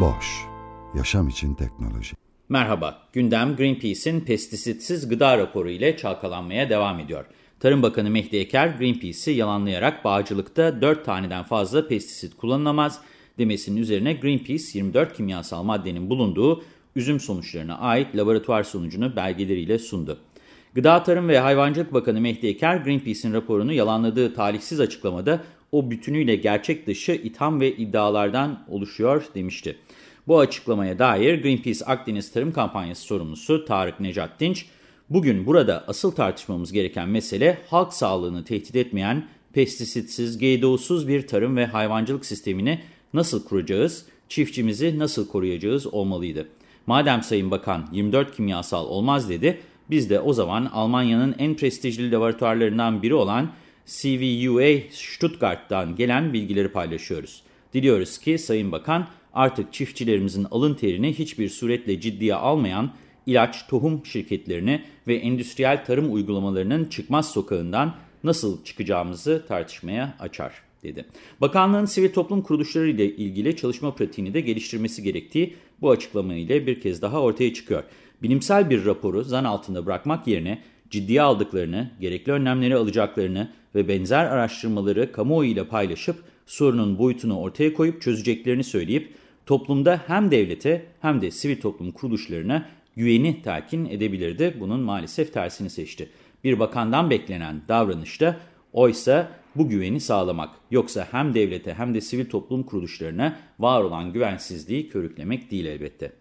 Boş, yaşam için teknoloji. Merhaba, gündem Greenpeace'in pestisitsiz gıda raporu ile çalkalanmaya devam ediyor. Tarım Bakanı Mehdi Eker, Greenpeace'i yalanlayarak bağcılıkta 4 taneden fazla pestisit kullanılamaz demesinin üzerine Greenpeace 24 kimyasal maddenin bulunduğu üzüm sonuçlarına ait laboratuvar sonucunu belgeleriyle sundu. Gıda Tarım ve Hayvancılık Bakanı Mehdi Eker, Greenpeace'in raporunu yalanladığı talihsiz açıklamada o bütünüyle gerçek dışı itham ve iddialardan oluşuyor demişti. Bu açıklamaya dair Greenpeace Akdeniz Tarım Kampanyası sorumlusu Tarık Necat Dinç, bugün burada asıl tartışmamız gereken mesele halk sağlığını tehdit etmeyen, pestisitsiz, GDO'suz bir tarım ve hayvancılık sistemini nasıl kuracağız, çiftçimizi nasıl koruyacağız olmalıydı. Madem Sayın Bakan 24 kimyasal olmaz dedi, biz de o zaman Almanya'nın en prestijli laboratuvarlarından biri olan CVUA Stuttgart'tan gelen bilgileri paylaşıyoruz. Diliyoruz ki Sayın Bakan artık çiftçilerimizin alın terini hiçbir suretle ciddiye almayan ilaç, tohum şirketlerini ve endüstriyel tarım uygulamalarının çıkmaz sokağından nasıl çıkacağımızı tartışmaya açar dedi. Bakanlığın sivil toplum kuruluşları ile ilgili çalışma pratiğini de geliştirmesi gerektiği bu açıklamayla bir kez daha ortaya çıkıyor. Bilimsel bir raporu zan altında bırakmak yerine ciddiye aldıklarını, gerekli önlemleri alacaklarını ve benzer araştırmaları kamuoyu ile paylaşıp sorunun boyutunu ortaya koyup çözeceklerini söyleyip toplumda hem devlete hem de sivil toplum kuruluşlarına güveni telkin edebilirdi. Bunun maalesef tersini seçti. Bir bakandan beklenen davranışta oysa bu güveni sağlamak. Yoksa hem devlete hem de sivil toplum kuruluşlarına var olan güvensizliği körüklemek değil elbette.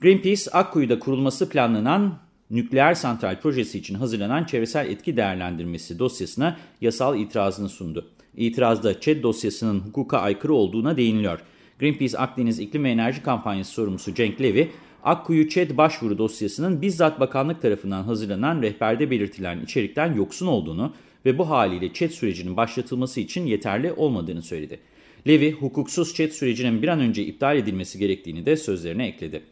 Greenpeace, Akkuyu'da kurulması planlanan nükleer santral projesi için hazırlanan çevresel etki değerlendirmesi dosyasına yasal itirazını sundu. İtirazda ÇED dosyasının hukuka aykırı olduğuna değiniliyor. Greenpeace Akdeniz İklim ve Enerji Kampanyası sorumlusu Cenk Levy, Akkuyu ÇED başvuru dosyasının bizzat bakanlık tarafından hazırlanan rehberde belirtilen içerikten yoksun olduğunu ve bu haliyle ÇED sürecinin başlatılması için yeterli olmadığını söyledi. Levy, hukuksuz ÇED sürecinin bir an önce iptal edilmesi gerektiğini de sözlerine ekledi.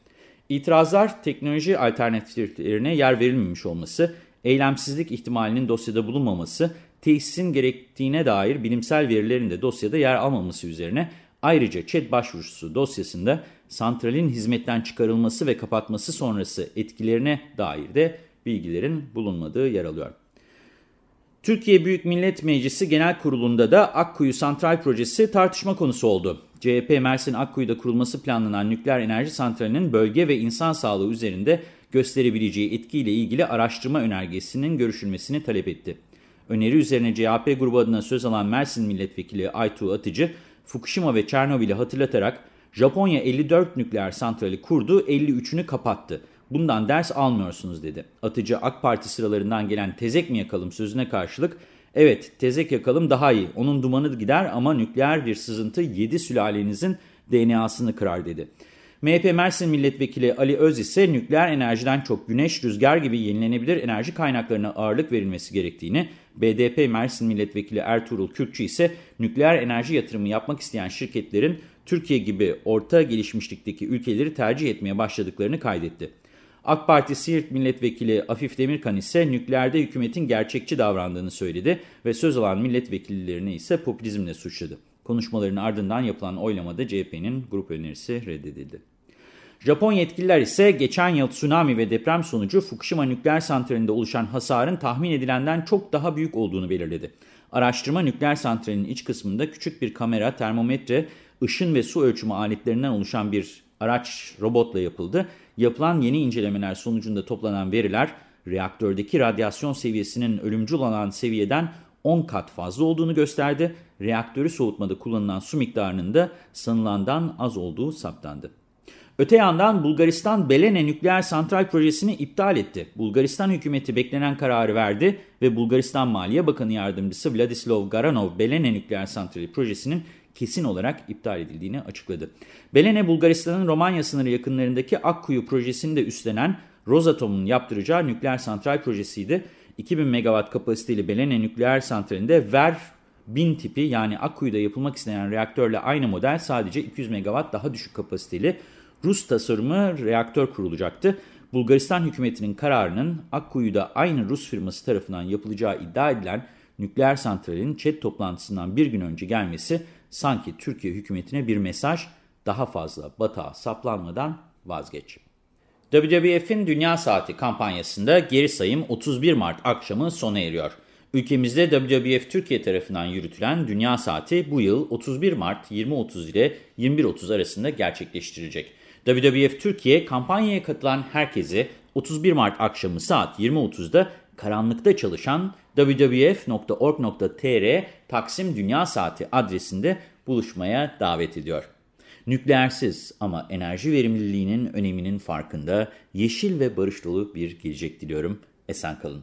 İtirazlar teknoloji alternatiflerine yer verilmemiş olması, eylemsizlik ihtimalinin dosyada bulunmaması, tesisin gerektiğine dair bilimsel verilerin de dosyada yer almaması üzerine ayrıca ÇED başvurusu dosyasında santralin hizmetten çıkarılması ve kapatması sonrası etkilerine dair de bilgilerin bulunmadığı yer alıyor. Türkiye Büyük Millet Meclisi Genel Kurulu'nda da Akkuyu Santral Projesi tartışma konusu oldu. CHP Mersin Akkuyu'da kurulması planlanan nükleer enerji santralinin bölge ve insan sağlığı üzerinde gösterebileceği etkiyle ilgili araştırma önergesinin görüşülmesini talep etti. Öneri üzerine CHP grubu adına söz alan Mersin Milletvekili Aytuğ Atıcı, Fukushima ve Çernobil'i hatırlatarak Japonya 54 nükleer santrali kurdu, 53'ünü kapattı. Bundan ders almıyorsunuz dedi. Atıcı AK Parti sıralarından gelen tezek mi yakalım sözüne karşılık evet tezek yakalım daha iyi onun dumanı gider ama nükleer bir sızıntı 7 sülalenizin DNA'sını kırar dedi. MHP Mersin Milletvekili Ali Öz ise nükleer enerjiden çok güneş, rüzgar gibi yenilenebilir enerji kaynaklarına ağırlık verilmesi gerektiğini, BDP Mersin Milletvekili Ertuğrul Kürkçü ise nükleer enerji yatırımı yapmak isteyen şirketlerin Türkiye gibi orta gelişmişlikteki ülkeleri tercih etmeye başladıklarını kaydetti. AK Parti Siirt Milletvekili Afif Demirkan ise nükleerde hükümetin gerçekçi davrandığını söyledi ve söz alan milletvekillerini ise popülizmle suçladı. Konuşmaların ardından yapılan oylamada CHP'nin grup önerisi reddedildi. Japon yetkililer ise geçen yıl tsunami ve deprem sonucu Fukushima nükleer santralinde oluşan hasarın tahmin edilenden çok daha büyük olduğunu belirledi. Araştırma nükleer santralinin iç kısmında küçük bir kamera, termometre, ışın ve su ölçümü aletlerinden oluşan bir araç robotla yapıldı. Yapılan yeni incelemeler sonucunda toplanan veriler reaktördeki radyasyon seviyesinin ölümcül olan seviyeden 10 kat fazla olduğunu gösterdi. Reaktörü soğutmada kullanılan su miktarının da sanılandan az olduğu saptandı. Öte yandan Bulgaristan Belene nükleer santral projesini iptal etti. Bulgaristan hükümeti beklenen kararı verdi ve Bulgaristan Maliye Bakanı Yardımcısı Vladislav Garanov Belene nükleer santrali projesinin kesin olarak iptal edildiğini açıkladı. Belene Bulgaristan'ın Romanya sınırı yakınlarındaki Akkuyu projesini de üstlenen Rosatom'un yaptıracağı nükleer santral projesiydi. 2000 megawatt kapasiteli Belene nükleer santralinde Ver 1000 tipi yani Akkuyu'da yapılmak istenen reaktörle aynı model sadece 200 megawatt daha düşük kapasiteli Rus tasarımı reaktör kurulacaktı. Bulgaristan hükümetinin kararının Akkuyu'da aynı Rus firması tarafından yapılacağı iddia edilen nükleer santralin ÇED toplantısından bir gün önce gelmesi sanki Türkiye hükümetine bir mesaj daha fazla batağa saplanmadan vazgeç. WWF'in Dünya Saati kampanyasında geri sayım 31 Mart akşamı sona eriyor. Ülkemizde WWF Türkiye tarafından yürütülen Dünya Saati bu yıl 31 Mart 20.30 ile 21.30 arasında gerçekleştirecek. WWF Türkiye kampanyaya katılan herkese 31 Mart akşamı saat 20.30'da karanlıkta çalışan wwf.org.tr Taksim Dünya Saati adresinde buluşmaya davet ediyor. Nükleersiz ama enerji verimliliğinin öneminin farkında yeşil ve barış dolu bir gelecek diliyorum. Esen kalın.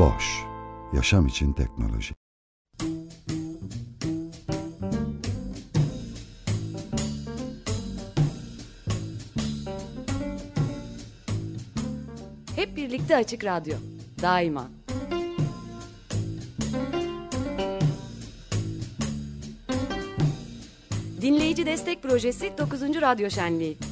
Boş, yaşam için teknoloji. Hep birlikte Açık Radyo. Daima. Dinleyici Destek Projesi 9. Radyo Şenliği.